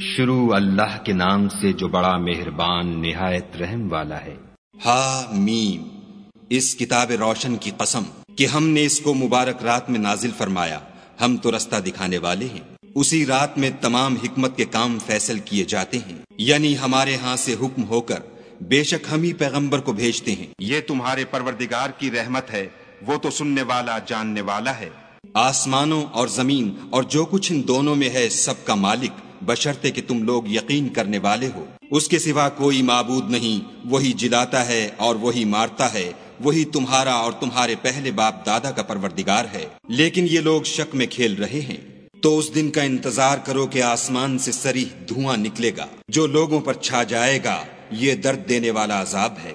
شروع اللہ کے نام سے جو بڑا مہربان نہایت رحم والا ہے۔ ہا میم اس کتاب روشن کی قسم کہ ہم نے اس کو مبارک رات میں نازل فرمایا۔ ہم تو رستہ دکھانے والے ہیں۔ اسی رات میں تمام حکمت کے کام فیصل کیے جاتے ہیں۔ یعنی ہمارے ہاں سے حکم ہو کر بے شک ہم ہی پیغمبر کو بھیجتے ہیں۔ یہ تمہارے پروردگار کی رحمت ہے۔ وہ تو سننے والا، جاننے والا ہے۔ آسمانوں اور زمین اور جو کچھ ان دونوں میں ہے، سب کا مالک۔ بشرتے کہ تم لوگ یقین کرنے والے ہو۔ اس کے سوا کوئی معبود نہیں، وہی جلاتا ہے اور وہی مارتا ہے، وہی تمہارا اور تمہارے پہلے باپ دادا کا پروردگار ہے۔ لیکن یہ لوگ شک میں کھیل رہے ہیں۔ تو اس دن کا انتظار کرو کہ آسمان سے سری دھواں نکلے گا۔ جو لوگوں پر چھا جائے گا، یہ درد دینے والا عذاب ہے۔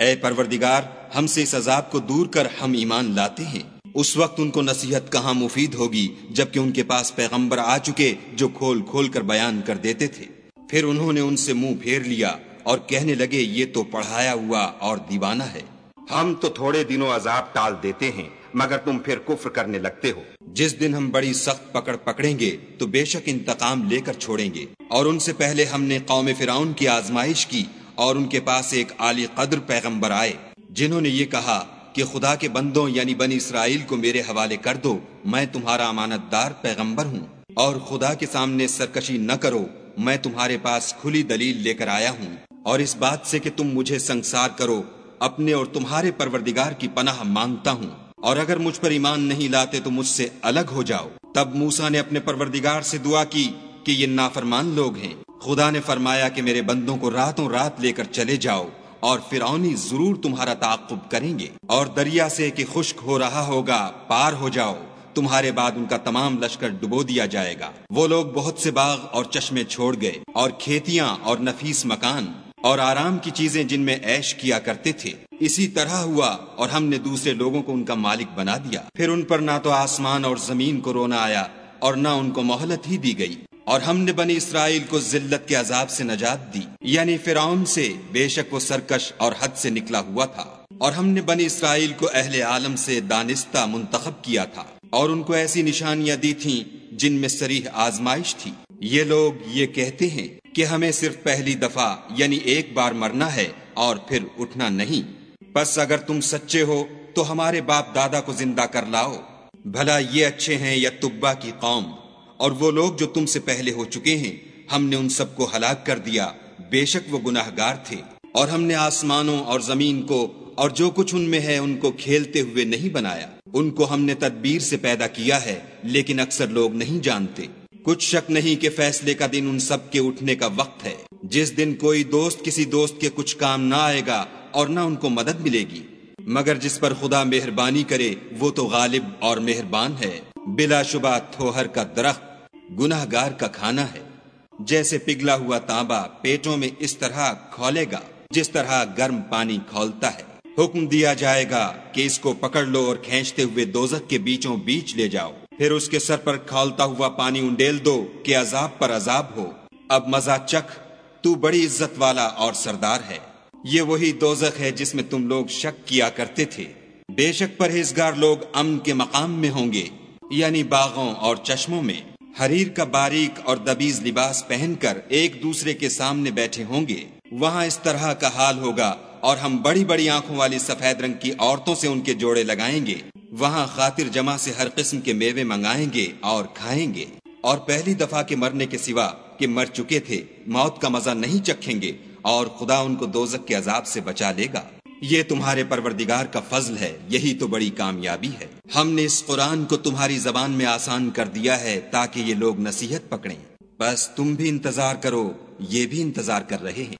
اے پروردگار، ہم سے اس عذاب کو دور کر ہم ایمان لاتے ہیں۔ اس وقت ان کو نصیحت کہاں مفید ہوگی جبکہ ان کے پاس پیغمبر آ چکے جو کھول کھول کر بیان کر دیتے تھے۔ پھر انہوں نے ان سے منہ پھیر لیا اور کہنے لگے یہ تو پڑھایا ہوا اور دیوانہ ہے۔ ہم تو تھوڑے دنوں عذاب ٹال دیتے ہیں مگر تم پھر کفر کرنے لگتے ہو۔ جس دن ہم بڑی سخت پکڑ پکڑیں گے تو بے شک انتقام لے کر چھوڑیں گے۔ اور ان سے پہلے ہم نے قوم فرعون کی آزمائش کی اور ان کے پاس ایک عالی قدر پیغمبر آئے جنہوں نے یہ کہا کہ خدا کے بندوں یعنی بنی اسرائیل کو میرے حوالے کر دو، میں تمہارا امانت دار پیغمبر ہوں۔ اور خدا کے سامنے سرکشی نہ کرو، میں تمہارے پاس کھلی دلیل لے کر آیا ہوں۔ اور اس بات سے کہ تم مجھے سنسار کرو، اپنے اور تمہارے پروردگار کی پناہ مانگتا ہوں۔ اور اگر مجھ پر ایمان نہیں لاتے تو مجھ سے الگ ہو جاؤ۔ تب موسا نے اپنے پروردگار سے دعا کی کہ یہ نافرمان لوگ ہیں۔ خدا نے فرمایا کہ میرے بندوں کو راتوں رات لے کر چلے جاؤ۔ اور فرعونی ضرور تمہارا تعقب کریں گے۔ اور دریا سے کہ خشک ہو رہا ہوگا، پار ہو جاؤ۔ تمہارے بعد ان کا تمام لشکر ڈبو دیا جائے گا۔ وہ لوگ بہت سے باغ اور چشمے چھوڑ گئے اور کھیتیاں اور نفیس مکان اور آرام کی چیزیں جن میں عیش کیا کرتے تھے۔ اسی طرح ہوا اور ہم نے دوسرے لوگوں کو ان کا مالک بنا دیا۔ پھر ان پر نہ تو آسمان اور زمین کو رونا آیا اور نہ ان کو مہلت ہی دی گئی۔ اور ہم نے بنی اسرائیل کو ذلت کے عذاب سے نجات دی۔ یعنی فرعون سے بے شک وہ سرکش اور حد سے نکلا ہوا تھا۔ اور ہم نے بنی اسرائیل کو اہل عالم سے دانستہ منتخب کیا تھا۔ اور ان کو ایسی نشانیاں دی تھیں جن میں سریح آزمائش تھی۔ یہ لوگ یہ کہتے ہیں کہ ہمیں صرف پہلی دفعہ یعنی ایک بار مرنا ہے اور پھر اٹھنا نہیں۔ بس اگر تم سچے ہو تو ہمارے باپ دادا کو زندہ کر لاؤ۔ بھلا یہ اچھے ہیں یا تبا کی قوم۔ اور وہ لوگ جو تم سے پہلے ہو چکے ہیں، ہم نے ان سب کو ہلاک کر دیا۔ بے شک وہ گناہ گار تھے۔ اور ہم نے آسمانوں اور زمین کو اور جو کچھ ان میں ہے، ان کو کھیلتے ہوئے نہیں بنایا۔ ان کو ہم نے تدبیر سے پیدا کیا ہے، لیکن اکثر لوگ نہیں جانتے۔ کچھ شک نہیں کہ فیصلے کا دن ان سب کے اٹھنے کا وقت ہے۔ جس دن کوئی دوست کسی دوست کے کچھ کام نہ آئے گا اور نہ ان کو مدد ملے گی۔ مگر جس پر خدا مہربانی کرے، وہ تو غالب اور مہربان ہے۔ بلا شبہ تھوہر کا درخت گناہ گار کا کھانا ہے۔ جیسے پگھلا ہوا تانبا پیٹوں میں اس طرح کھولے گا، جس طرح گرم پانی کھولتا ہے۔ حکم دیا جائے گا کہ اس کو پکڑ لو اور کھینچتے ہوئے دوزک کے بیچوں بیچ لے جاؤ۔ پھر اس کے سر پر کھولتا ہوا پانی انڈیل دو کہ عذاب پر عذاب ہو۔ اب مزہ چکھ، تو بڑی عزت والا اور سردار ہے۔ یہ وہی دوزخ ہے جس میں تم لوگ شک کیا کرتے تھے۔ بے شک پرہیزگار لوگ امن کے مقام میں ہوں گے یعنی باغوں اور چشموں میں۔ حریر کا باریک اور دبیز لباس پہن کر ایک دوسرے کے سامنے بیٹھے ہوں گے۔ وہاں اس طرح کا حال ہوگا اور ہم بڑی بڑی آنکھوں والی سفید رنگ کی عورتوں سے ان کے جوڑے لگائیں گے۔ وہاں خاطر جمع سے ہر قسم کے میوے منگائیں گے اور کھائیں گے۔ اور پہلی دفعہ کے مرنے کے سوا کہ مر چکے تھے، موت کا مزہ نہیں چکھیں گے اور خدا ان کو دوزک کے عذاب سے بچا لے گا۔ یہ تمہارے پروردگار کا فضل ہے، یہی تو بڑی کامیابی ہے۔ ہم نے اس قرآن کو تمہاری زبان میں آسان کر دیا ہے تاکہ یہ لوگ نصیحت پکڑیں۔ بس تم بھی انتظار کرو، یہ بھی انتظار کر رہے ہیں۔